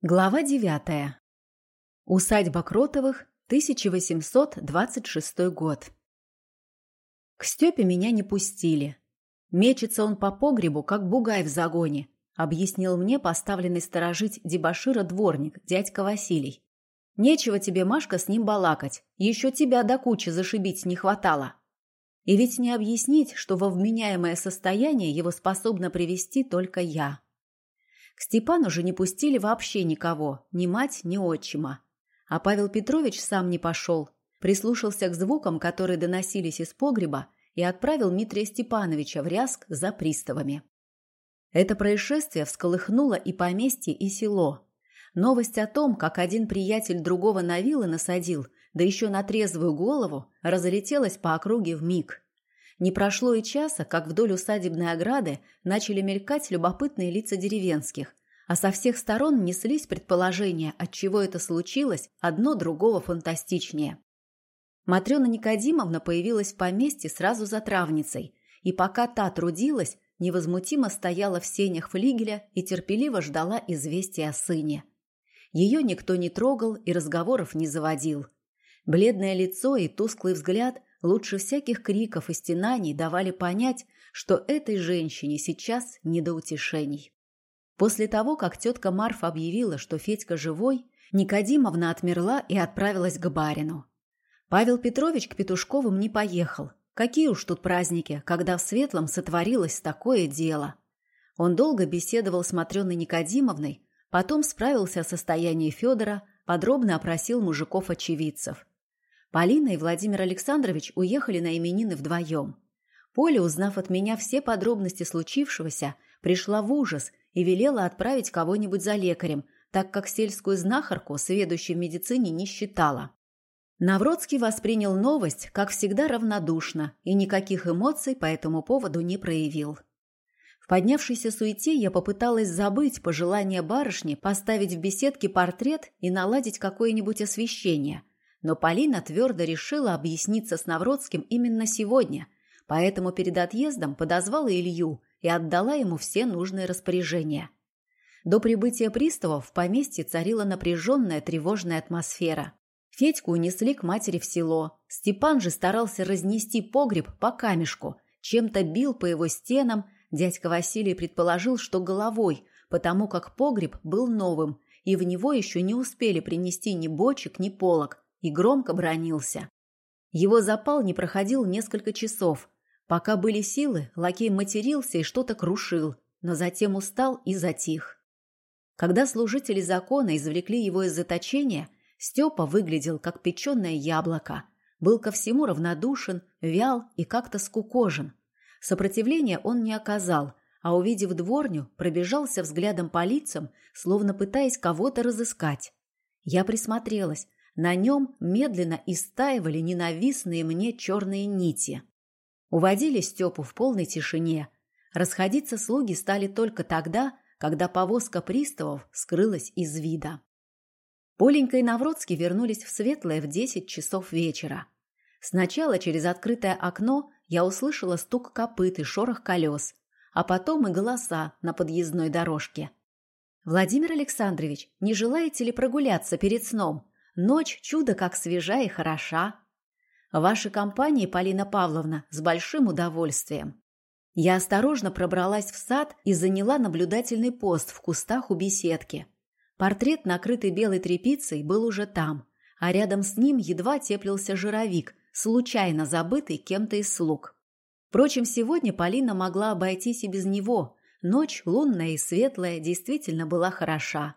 Глава девятая. Усадьба Кротовых, 1826 год. К Степе меня не пустили. Мечется он по погребу, как бугай в загоне, объяснил мне поставленный сторожить дебошира дворник, дядька Василий. Нечего тебе, Машка, с ним балакать. Еще тебя до кучи зашибить не хватало. И ведь не объяснить, что во вменяемое состояние его способна привести только я. К Степану же не пустили вообще никого, ни мать, ни отчима. А Павел Петрович сам не пошел, прислушался к звукам, которые доносились из погреба, и отправил Митрия Степановича в Ряск за приставами. Это происшествие всколыхнуло и поместье, и село. Новость о том, как один приятель другого на вилы насадил, да еще на трезвую голову, разлетелась по округе в миг. Не прошло и часа, как вдоль усадебной ограды начали мелькать любопытные лица деревенских, а со всех сторон неслись предположения, от чего это случилось, одно другого фантастичнее. Матрена Никодимовна появилась в поместье сразу за травницей, и пока та трудилась, невозмутимо стояла в сенях флигеля и терпеливо ждала известия о сыне. Ее никто не трогал и разговоров не заводил. Бледное лицо и тусклый взгляд лучше всяких криков и стенаний давали понять, что этой женщине сейчас не до утешений. После того, как тетка Марфа объявила, что Федька живой, Никодимовна отмерла и отправилась к барину. Павел Петрович к Петушковым не поехал. Какие уж тут праздники, когда в Светлом сотворилось такое дело. Он долго беседовал с Матрёной Никодимовной, потом справился о состоянии Федора, подробно опросил мужиков-очевидцев. Полина и Владимир Александрович уехали на именины вдвоем. Поля, узнав от меня все подробности случившегося, пришла в ужас и велела отправить кого-нибудь за лекарем, так как сельскую знахарку, сведущей в медицине, не считала. Навродский воспринял новость, как всегда, равнодушно и никаких эмоций по этому поводу не проявил. В поднявшейся суете я попыталась забыть пожелание барышни поставить в беседке портрет и наладить какое-нибудь освещение, но Полина твердо решила объясниться с Навродским именно сегодня, поэтому перед отъездом подозвала Илью и отдала ему все нужные распоряжения. До прибытия приставов в поместье царила напряженная тревожная атмосфера. Федьку унесли к матери в село. Степан же старался разнести погреб по камешку, чем-то бил по его стенам. Дядька Василий предположил, что головой, потому как погреб был новым, и в него еще не успели принести ни бочек, ни полок, и громко бронился. Его запал не проходил несколько часов. Пока были силы, лакей матерился и что-то крушил, но затем устал и затих. Когда служители закона извлекли его из заточения, Степа выглядел как печеное яблоко, был ко всему равнодушен, вял и как-то скукожен. Сопротивления он не оказал, а увидев дворню, пробежался взглядом по лицам, словно пытаясь кого-то разыскать. Я присмотрелась, на нем медленно истаивали ненавистные мне черные нити. Уводили Степу в полной тишине. Расходиться слуги стали только тогда, когда повозка приставов скрылась из вида. Поленька и Навродский вернулись в Светлое в десять часов вечера. Сначала через открытое окно я услышала стук копыт и шорох колес, а потом и голоса на подъездной дорожке. «Владимир Александрович, не желаете ли прогуляться перед сном?» Ночь чудо как свежа и хороша. Вашей компании, Полина Павловна, с большим удовольствием. Я осторожно пробралась в сад и заняла наблюдательный пост в кустах у беседки. Портрет, накрытый белой тряпицей, был уже там, а рядом с ним едва теплился жировик, случайно забытый кем-то из слуг. Впрочем, сегодня Полина могла обойтись и без него. Ночь, лунная и светлая, действительно была хороша.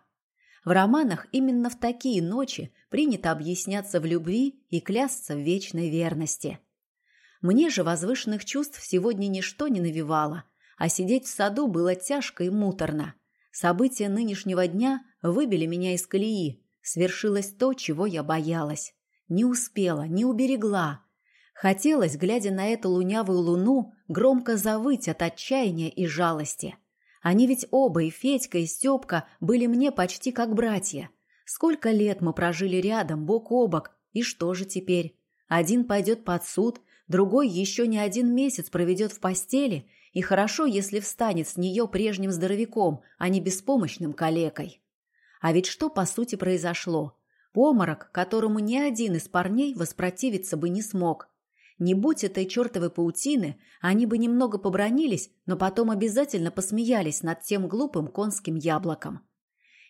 В романах именно в такие ночи принято объясняться в любви и клясться в вечной верности. Мне же возвышенных чувств сегодня ничто не навевало, а сидеть в саду было тяжко и муторно. События нынешнего дня выбили меня из колеи. Свершилось то, чего я боялась. Не успела, не уберегла. Хотелось, глядя на эту лунявую луну, громко завыть от отчаяния и жалости. Они ведь оба, и Федька, и Степка, были мне почти как братья. Сколько лет мы прожили рядом, бок о бок, и что же теперь? Один пойдет под суд, другой еще не один месяц проведет в постели, и хорошо, если встанет с нее прежним здоровяком, а не беспомощным калекой. А ведь что, по сути, произошло? Поморок, которому ни один из парней воспротивиться бы не смог. Не будь этой чертовой паутины, они бы немного побронились, но потом обязательно посмеялись над тем глупым конским яблоком.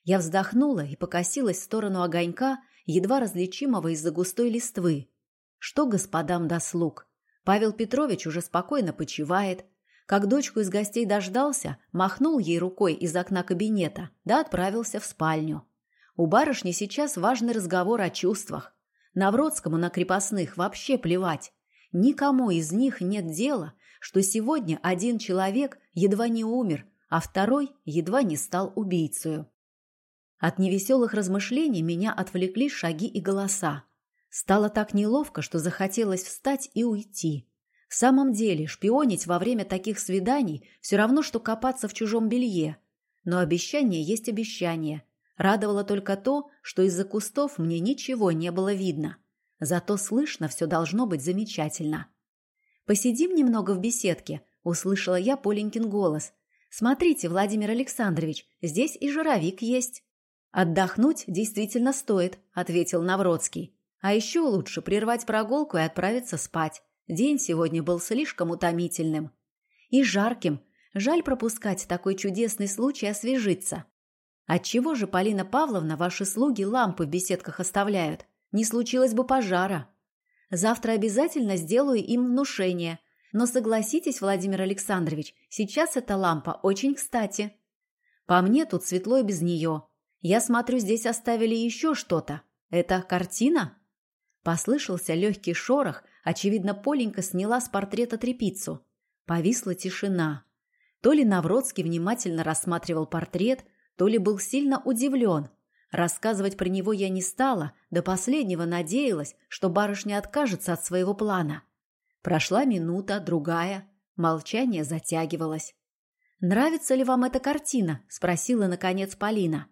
Я вздохнула и покосилась в сторону огонька, едва различимого из-за густой листвы. Что господам до слуг? Павел Петрович уже спокойно почивает. Как дочку из гостей дождался, махнул ей рукой из окна кабинета, да отправился в спальню. У барышни сейчас важный разговор о чувствах. Навродскому на крепостных вообще плевать. Никому из них нет дела, что сегодня один человек едва не умер, а второй едва не стал убийцей. От невеселых размышлений меня отвлекли шаги и голоса. Стало так неловко, что захотелось встать и уйти. В самом деле, шпионить во время таких свиданий все равно, что копаться в чужом белье. Но обещание есть обещание. Радовало только то, что из-за кустов мне ничего не было видно. Зато слышно все должно быть замечательно. «Посидим немного в беседке», – услышала я Поленькин голос. «Смотрите, Владимир Александрович, здесь и жировик есть». «Отдохнуть действительно стоит», – ответил Навродский. «А еще лучше прервать прогулку и отправиться спать. День сегодня был слишком утомительным. И жарким. Жаль пропускать такой чудесный случай освежиться. Отчего же, Полина Павловна, ваши слуги лампы в беседках оставляют? Не случилось бы пожара. Завтра обязательно сделаю им внушение. Но согласитесь, Владимир Александрович, сейчас эта лампа очень кстати. По мне тут светло и без нее. Я смотрю, здесь оставили еще что-то. Это картина?» Послышался легкий шорох, очевидно, Поленька сняла с портрета трепицу. Повисла тишина. То ли Навродский внимательно рассматривал портрет, то ли был сильно удивлен. Рассказывать про него я не стала, до последнего надеялась, что барышня откажется от своего плана. Прошла минута, другая. Молчание затягивалось. «Нравится ли вам эта картина?» – спросила, наконец, Полина.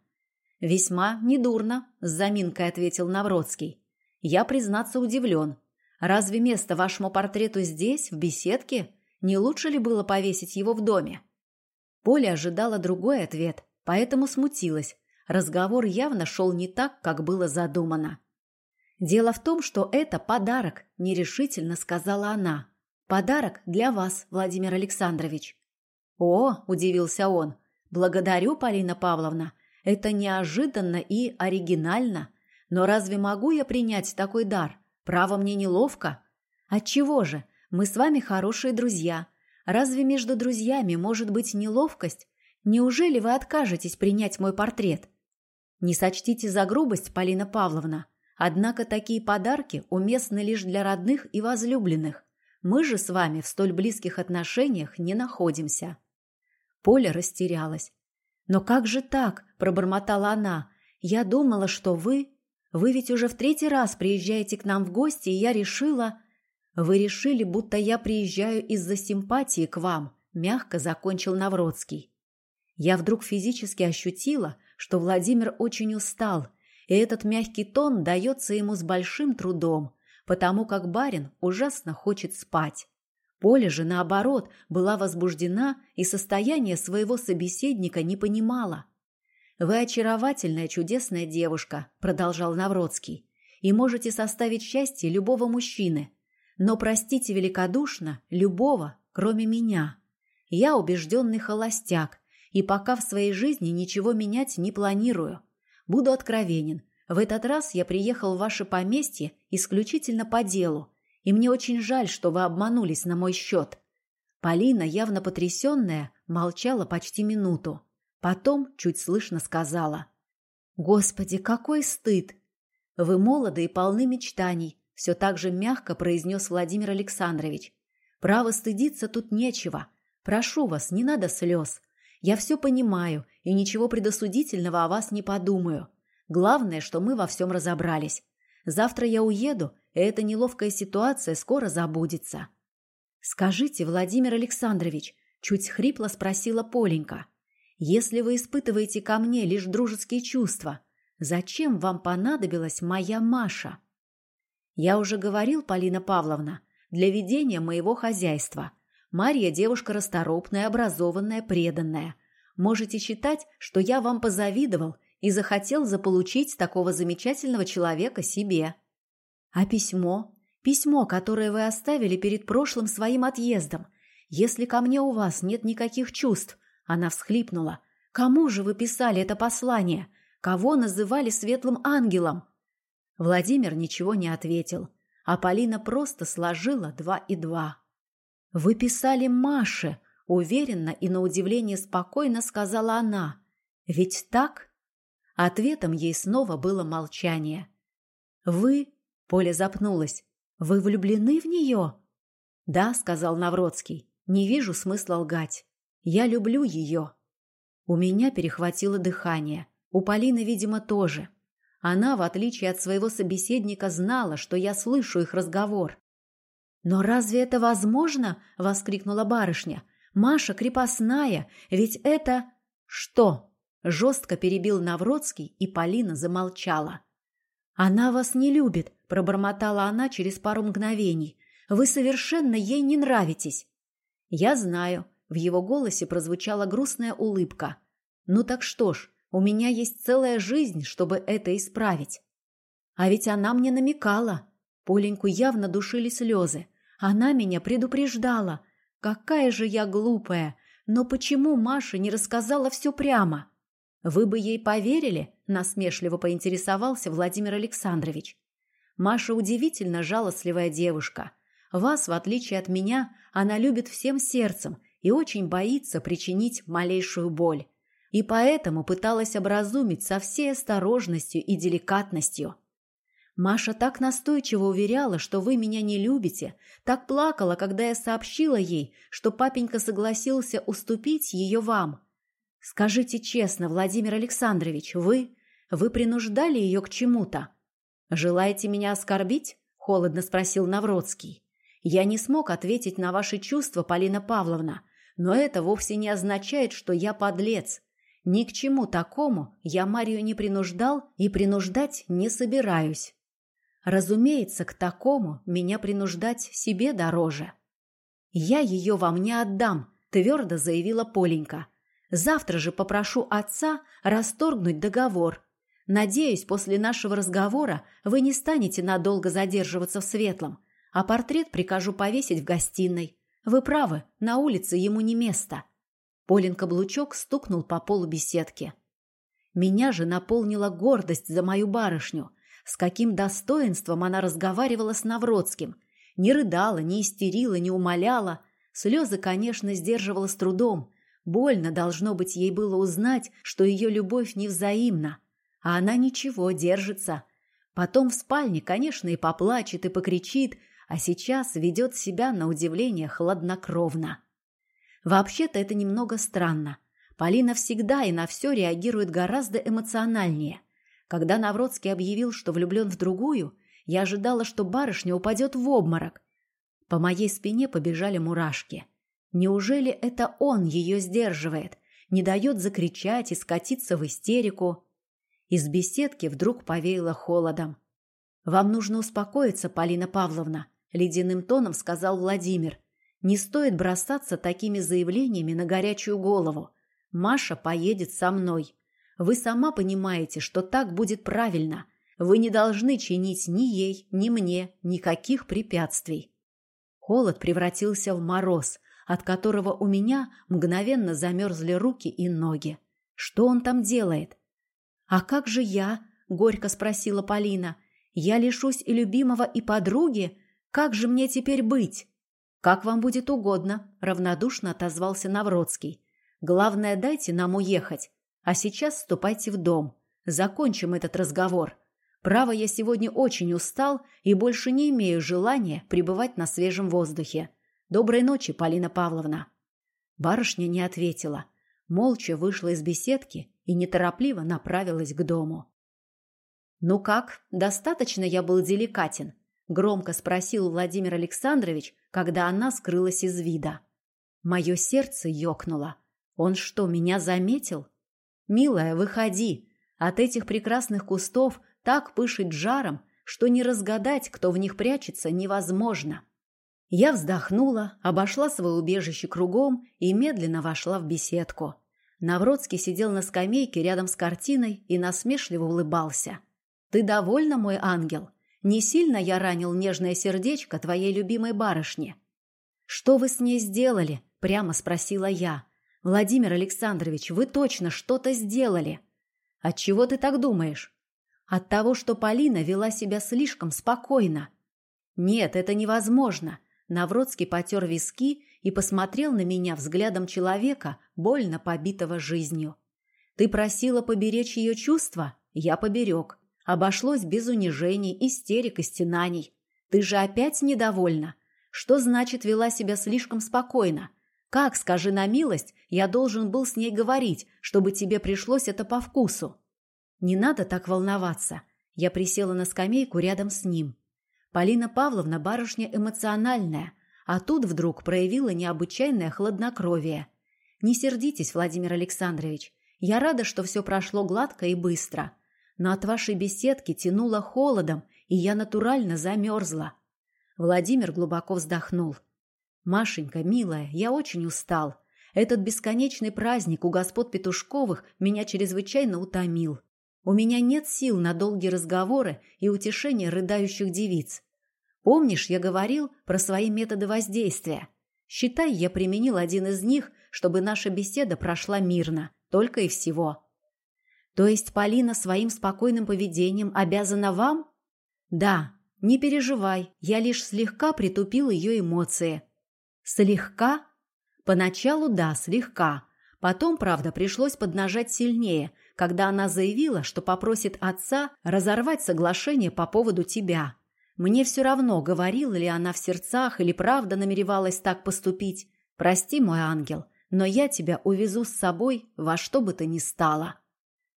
«Весьма недурно», – с заминкой ответил Навродский. «Я, признаться, удивлен. Разве место вашему портрету здесь, в беседке? Не лучше ли было повесить его в доме?» Поля ожидала другой ответ, поэтому смутилась. Разговор явно шел не так, как было задумано. «Дело в том, что это подарок», – нерешительно сказала она. «Подарок для вас, Владимир Александрович». «О!» – удивился он. «Благодарю, Полина Павловна. Это неожиданно и оригинально. Но разве могу я принять такой дар? Право мне неловко. Отчего же? Мы с вами хорошие друзья. Разве между друзьями может быть неловкость? Неужели вы откажетесь принять мой портрет? Не сочтите за грубость, Полина Павловна. Однако такие подарки уместны лишь для родных и возлюбленных. Мы же с вами в столь близких отношениях не находимся. Поля растерялась. «Но как же так?» – пробормотала она. «Я думала, что вы... Вы ведь уже в третий раз приезжаете к нам в гости, и я решила...» «Вы решили, будто я приезжаю из-за симпатии к вам», – мягко закончил Навродский. Я вдруг физически ощутила, что Владимир очень устал, и этот мягкий тон дается ему с большим трудом, потому как барин ужасно хочет спать. Поля же, наоборот, была возбуждена и состояние своего собеседника не понимала. «Вы очаровательная, чудесная девушка», – продолжал Навродский, «и можете составить счастье любого мужчины. Но простите великодушно любого, кроме меня. Я убежденный холостяк, и пока в своей жизни ничего менять не планирую. Буду откровенен. В этот раз я приехал в ваше поместье исключительно по делу, и мне очень жаль, что вы обманулись на мой счет». Полина, явно потрясенная, молчала почти минуту. Потом чуть слышно сказала. «Господи, какой стыд! Вы молоды и полны мечтаний», все так же мягко произнес Владимир Александрович. «Право стыдиться тут нечего. Прошу вас, не надо слез. Я все понимаю и ничего предосудительного о вас не подумаю. Главное, что мы во всем разобрались. Завтра я уеду, и эта неловкая ситуация скоро забудется. «Скажите, Владимир Александрович», – чуть хрипло спросила Поленька, «если вы испытываете ко мне лишь дружеские чувства, зачем вам понадобилась моя Маша?» «Я уже говорил, Полина Павловна, для ведения моего хозяйства. Марья девушка расторопная, образованная, преданная. Можете считать, что я вам позавидовал и захотел заполучить такого замечательного человека себе. А письмо? Письмо, которое вы оставили перед прошлым своим отъездом. Если ко мне у вас нет никаких чувств, она всхлипнула. Кому же вы писали это послание? Кого называли светлым ангелом? Владимир ничего не ответил, а Полина просто сложила два и два. Вы писали Маше, уверенно и на удивление спокойно сказала она. Ведь так? Ответом ей снова было молчание. Вы, Поля запнулась. Вы влюблены в нее? Да, сказал Навроцкий. Не вижу смысла лгать. Я люблю ее. У меня перехватило дыхание. У Полины, видимо, тоже. Она, в отличие от своего собеседника, знала, что я слышу их разговор. «Но разве это возможно?» – воскликнула барышня. «Маша крепостная, ведь это...» «Что?» – жестко перебил Навроцкий, и Полина замолчала. «Она вас не любит», – пробормотала она через пару мгновений. «Вы совершенно ей не нравитесь». «Я знаю», – в его голосе прозвучала грустная улыбка. «Ну так что ж, у меня есть целая жизнь, чтобы это исправить». А ведь она мне намекала. Поленьку явно душили слезы. Она меня предупреждала. Какая же я глупая! Но почему Маша не рассказала все прямо? Вы бы ей поверили? Насмешливо поинтересовался Владимир Александрович. Маша удивительно жалостливая девушка. Вас, в отличие от меня, она любит всем сердцем и очень боится причинить малейшую боль. И поэтому пыталась образумить со всей осторожностью и деликатностью. Маша так настойчиво уверяла, что вы меня не любите, так плакала, когда я сообщила ей, что папенька согласился уступить ее вам. Скажите честно, Владимир Александрович, вы... вы принуждали ее к чему-то? Желаете меня оскорбить? Холодно спросил Навроцкий. Я не смог ответить на ваши чувства, Полина Павловна, но это вовсе не означает, что я подлец. Ни к чему такому я Марию не принуждал и принуждать не собираюсь. Разумеется, к такому меня принуждать себе дороже. «Я ее вам не отдам», – твердо заявила Поленька. «Завтра же попрошу отца расторгнуть договор. Надеюсь, после нашего разговора вы не станете надолго задерживаться в Светлом, а портрет прикажу повесить в гостиной. Вы правы, на улице ему не место». Полин Каблучок стукнул по полу беседки. Меня же наполнила гордость за мою барышню – с каким достоинством она разговаривала с Навродским. Не рыдала, не истерила, не умоляла. Слезы, конечно, сдерживала с трудом. Больно, должно быть, ей было узнать, что ее любовь невзаимна. А она ничего, держится. Потом в спальне, конечно, и поплачет, и покричит, а сейчас ведет себя, на удивление, хладнокровно. Вообще-то это немного странно. Полина всегда и на все реагирует гораздо эмоциональнее – когда Навродский объявил, что влюблен в другую, я ожидала, что барышня упадет в обморок. По моей спине побежали мурашки. Неужели это он ее сдерживает, не дает закричать и скатиться в истерику? Из беседки вдруг повеяло холодом. «Вам нужно успокоиться, Полина Павловна», — ледяным тоном сказал Владимир. «Не стоит бросаться такими заявлениями на горячую голову. Маша поедет со мной. Вы сама понимаете, что так будет правильно. Вы не должны чинить ни ей, ни мне никаких препятствий. Холод превратился в мороз, от которого у меня мгновенно замерзли руки и ноги. Что он там делает? «А как же я?» – горько спросила Полина. «Я лишусь и любимого, и подруги? Как же мне теперь быть?» «Как вам будет угодно», – равнодушно отозвался Навроцкий. «Главное, дайте нам уехать. А сейчас ступайте в дом. Закончим этот разговор. Право, я сегодня очень устал и больше не имею желания пребывать на свежем воздухе. Доброй ночи, Полина Павловна. Барышня не ответила. Молча вышла из беседки и неторопливо направилась к дому. «Ну как, достаточно я был деликатен?» – громко спросил Владимир Александрович, когда она скрылась из вида. Мое сердце ёкнуло. Он что, меня заметил? «Милая, выходи. От этих прекрасных кустов так пышет жаром, что не разгадать, кто в них прячется, невозможно». Я вздохнула, обошла свое убежище кругом и медленно вошла в беседку. Навродский сидел на скамейке рядом с картиной и насмешливо улыбался. «Ты довольна, мой ангел? Не сильно я ранил нежное сердечко твоей любимой барышни?» «Что вы с ней сделали?» – прямо спросила я. «Владимир Александрович, вы точно что-то сделали!» «Отчего ты так думаешь?» «От того, что Полина вела себя слишком спокойно». «Нет, это невозможно!» Навродский потер виски и посмотрел на меня взглядом человека, больно побитого жизнью. «Ты просила поберечь ее чувства? Я поберег. Обошлось без унижений, истерик и стенаний. Ты же опять недовольна? Что значит вела себя слишком спокойно? Как, скажи на милость, я должен был с ней говорить, чтобы тебе пришлось это по вкусу? Не надо так волноваться. Я присела на скамейку рядом с ним. Полина Павловна барышня эмоциональная, а тут вдруг проявила необычайное хладнокровие. Не сердитесь, Владимир Александрович. Я рада, что все прошло гладко и быстро. Но от вашей беседки тянуло холодом, и я натурально замерзла. Владимир глубоко вздохнул. «Машенька, милая, я очень устал. Этот бесконечный праздник у господ Петушковых меня чрезвычайно утомил. У меня нет сил на долгие разговоры и утешение рыдающих девиц. Помнишь, я говорил про свои методы воздействия? Считай, я применил один из них, чтобы наша беседа прошла мирно, только и всего. То есть Полина своим спокойным поведением обязана вам? Да, не переживай, я лишь слегка притупил ее эмоции. Слегка? Поначалу да, слегка. Потом, правда, пришлось поднажать сильнее, когда она заявила, что попросит отца разорвать соглашение по поводу тебя. Мне все равно, говорила ли она в сердцах или правда намеревалась так поступить. Прости, мой ангел, но я тебя увезу с собой во что бы то ни стало.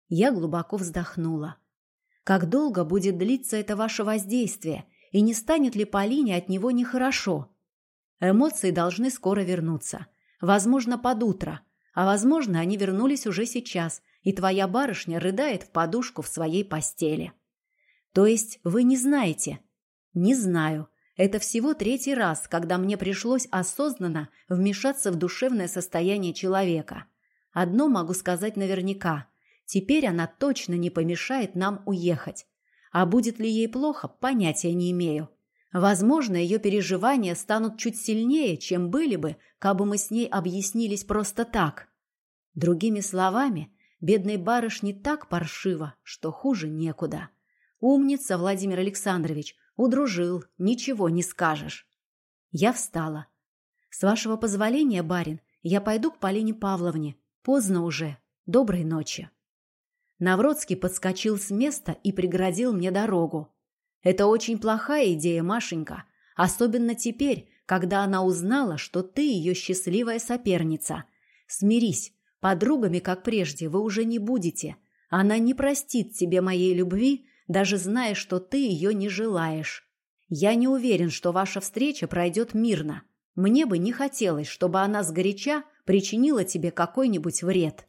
Я глубоко вздохнула. Как долго будет длиться это ваше воздействие, и не станет ли Полине от него нехорошо? Эмоции должны скоро вернуться. Возможно, под утро. А возможно, они вернулись уже сейчас, и твоя барышня рыдает в подушку в своей постели. То есть вы не знаете, не знаю. Это всего третий раз, когда мне пришлось осознанно вмешаться в душевное состояние человека. Одно могу сказать наверняка. Теперь она точно не помешает нам уехать. А будет ли ей плохо, понятия не имею. Возможно, ее переживания станут чуть сильнее, чем были бы, кабы мы с ней объяснились просто так. Другими словами, бедной барышне так паршиво, что хуже некуда. Умница, Владимир Александрович, Удружил, ничего не скажешь. Я встала. С вашего позволения, барин, я пойду к Полине Павловне. Поздно уже. Доброй ночи. Навродский подскочил с места и преградил мне дорогу. Это очень плохая идея, Машенька, особенно теперь, когда она узнала, что ты ее счастливая соперница. Смирись, подругами, как прежде, вы уже не будете. Она не простит тебе моей любви даже зная, что ты ее не желаешь. Я не уверен, что ваша встреча пройдет мирно. Мне бы не хотелось, чтобы она сгоряча причинила тебе какой-нибудь вред.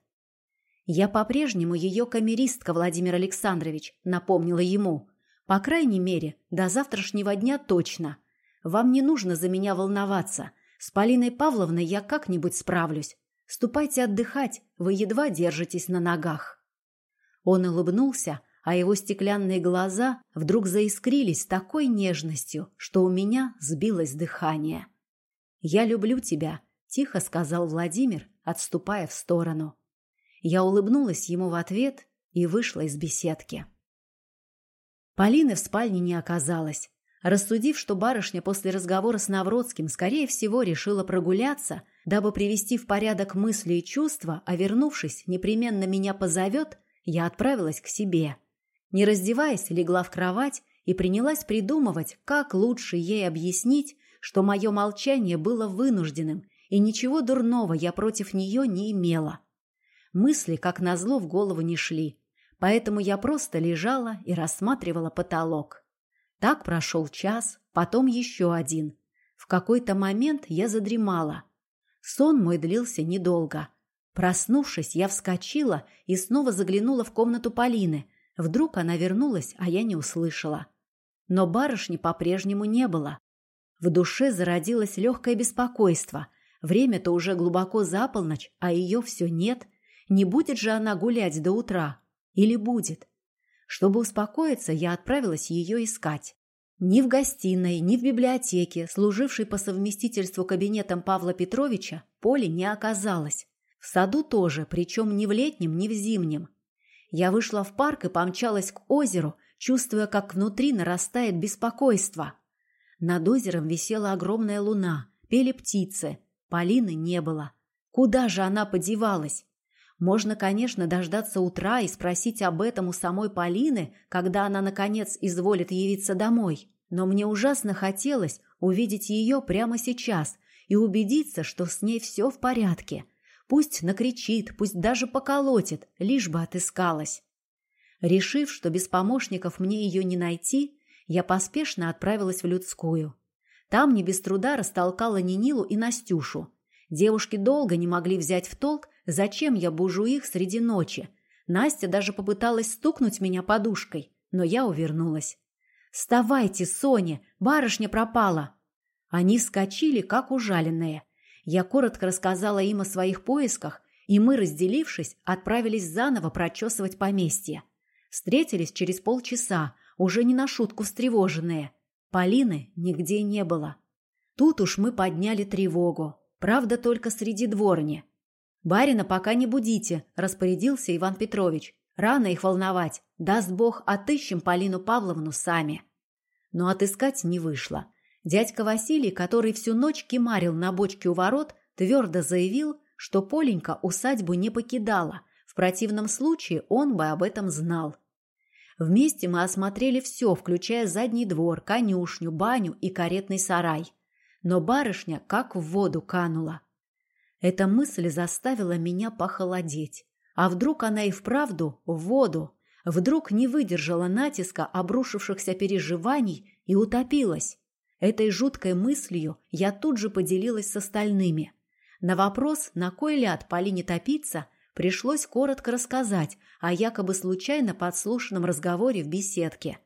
Я по-прежнему ее камеристка, Владимир Александрович, напомнила ему. По крайней мере, до завтрашнего дня точно. Вам не нужно за меня волноваться. С Полиной Павловной я как-нибудь справлюсь. Ступайте отдыхать, вы едва держитесь на ногах. Он улыбнулся, а его стеклянные глаза вдруг заискрились такой нежностью, что у меня сбилось дыхание. «Я люблю тебя», — тихо сказал Владимир, отступая в сторону. Я улыбнулась ему в ответ и вышла из беседки. Полины в спальне не оказалось. Рассудив, что барышня после разговора с Навродским, скорее всего, решила прогуляться, дабы привести в порядок мысли и чувства, а вернувшись, непременно меня позовет, я отправилась к себе. Не раздеваясь, легла в кровать и принялась придумывать, как лучше ей объяснить, что мое молчание было вынужденным, и ничего дурного я против нее не имела. Мысли, как назло, в голову не шли, поэтому я просто лежала и рассматривала потолок. Так прошел час, потом еще один. В какой-то момент я задремала. Сон мой длился недолго. Проснувшись, я вскочила и снова заглянула в комнату Полины, Вдруг она вернулась, а я не услышала. Но барышни по-прежнему не было. В душе зародилось легкое беспокойство. Время-то уже глубоко за полночь, а ее все нет. Не будет же она гулять до утра? Или будет? Чтобы успокоиться, я отправилась ее искать. Ни в гостиной, ни в библиотеке, служившей по совместительству кабинетом Павла Петровича, Поли не оказалось. В саду тоже, причем ни в летнем, ни в зимнем. Я вышла в парк и помчалась к озеру, чувствуя, как внутри нарастает беспокойство. Над озером висела огромная луна, пели птицы. Полины не было. Куда же она подевалась? Можно, конечно, дождаться утра и спросить об этом у самой Полины, когда она, наконец, изволит явиться домой. Но мне ужасно хотелось увидеть ее прямо сейчас и убедиться, что с ней все в порядке. Пусть накричит, пусть даже поколотит, лишь бы отыскалась. Решив, что без помощников мне ее не найти, я поспешно отправилась в людскую. Там не без труда растолкала Нинилу и Настюшу. Девушки долго не могли взять в толк, зачем я бужу их среди ночи. Настя даже попыталась стукнуть меня подушкой, но я увернулась. «Вставайте, Соня! Барышня пропала!» Они вскочили, как ужаленные. Я коротко рассказала им о своих поисках, и мы, разделившись, отправились заново прочесывать поместье. Встретились через полчаса, уже не на шутку встревоженные. Полины нигде не было. Тут уж мы подняли тревогу. Правда, только среди дворни. «Барина пока не будите», – распорядился Иван Петрович. «Рано их волновать. Даст Бог, отыщем Полину Павловну сами». Но отыскать не вышло. Дядька Василий, который всю ночь кемарил на бочке у ворот, твердо заявил, что Поленька усадьбу не покидала. В противном случае он бы об этом знал. Вместе мы осмотрели все, включая задний двор, конюшню, баню и каретный сарай. Но барышня как в воду канула. Эта мысль заставила меня похолодеть. А вдруг она и вправду в воду? Вдруг не выдержала натиска обрушившихся переживаний и утопилась? Этой жуткой мыслью я тут же поделилась с остальными. На вопрос, на кой ляд Полине топиться, пришлось коротко рассказать о якобы случайно подслушанном разговоре в беседке.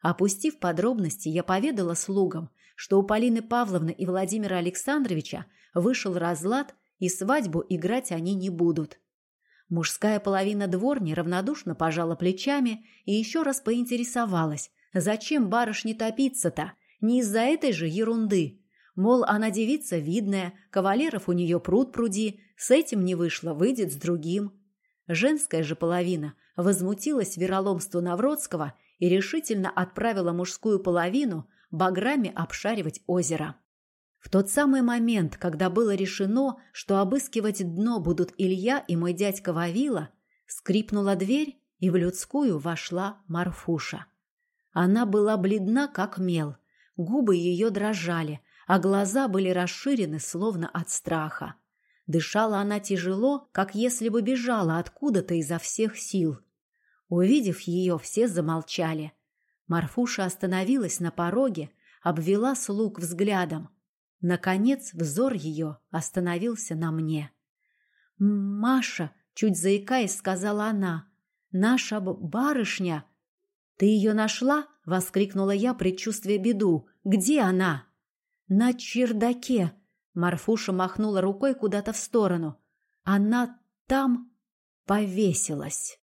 Опустив подробности, я поведала слугам, что у Полины Павловны и Владимира Александровича вышел разлад и свадьбу играть они не будут. Мужская половина дворни равнодушно пожала плечами и еще раз поинтересовалась, зачем барышне топиться-то, не из-за этой же ерунды. Мол, она девица видная, кавалеров у нее пруд пруди, с этим не вышло, выйдет с другим. Женская же половина возмутилась вероломству Навродского и решительно отправила мужскую половину баграми обшаривать озеро. В тот самый момент, когда было решено, что обыскивать дно будут Илья и мой дядька Вавила, скрипнула дверь, и в людскую вошла Марфуша. Она была бледна, как мел, губы ее дрожали, а глаза были расширены, словно от страха. Дышала она тяжело, как если бы бежала откуда-то изо всех сил. Увидев ее, все замолчали. Марфуша остановилась на пороге, обвела слуг взглядом – Наконец взор ее остановился на мне. «Маша!» — чуть заикаясь, сказала она. «Наша барышня!» «Ты ее нашла?» — воскликнула я, предчувствуя беду. «Где она?» «На чердаке!» — Марфуша махнула рукой куда-то в сторону. «Она там повесилась!»